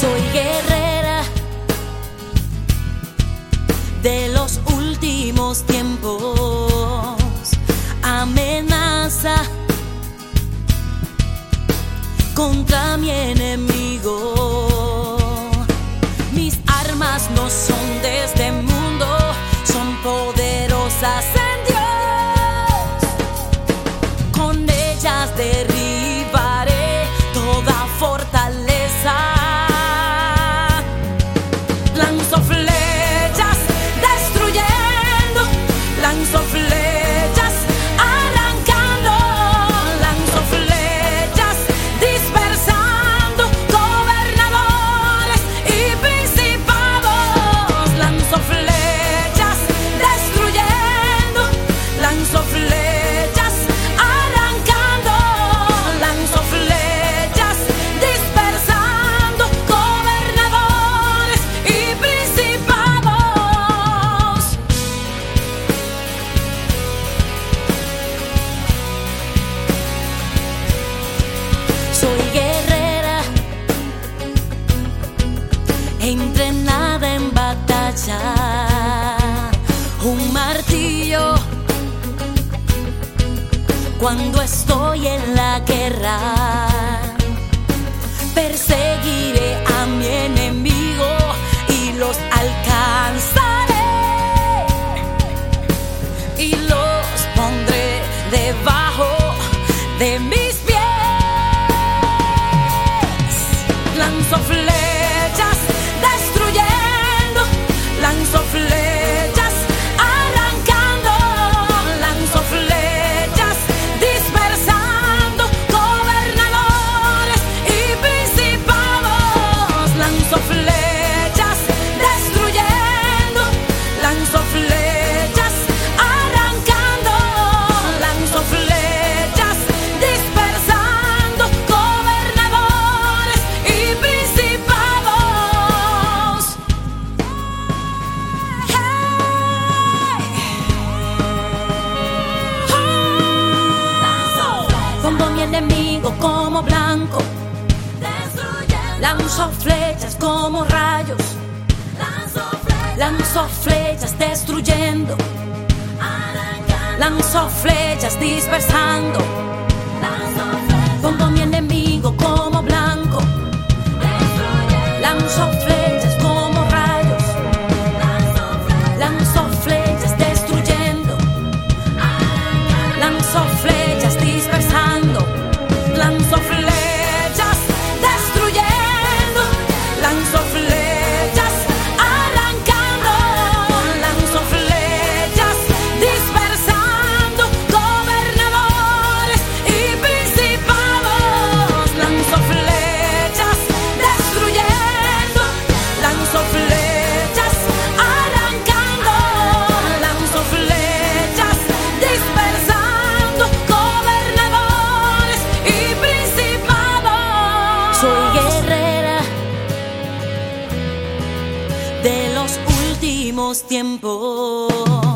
Soy guerrera de los últimos tiempos. Amenaza contra mi enemigo. Mis armas no son de este mundo, son poderosas en Dios. Con ellas derribo. Entrenada en batalla, un martillo cuando estoy en la guerra. Perseguiré a mi enemigo y los alcanzaré y los pondré debajo de mis pies. Lanzo lanzo flechas como rayos, lanzo flechas. Destruyendo, lanzo flechas dispersando. Pongo a mi enemigo como blanco, lanzo flechas perdimos tiempo.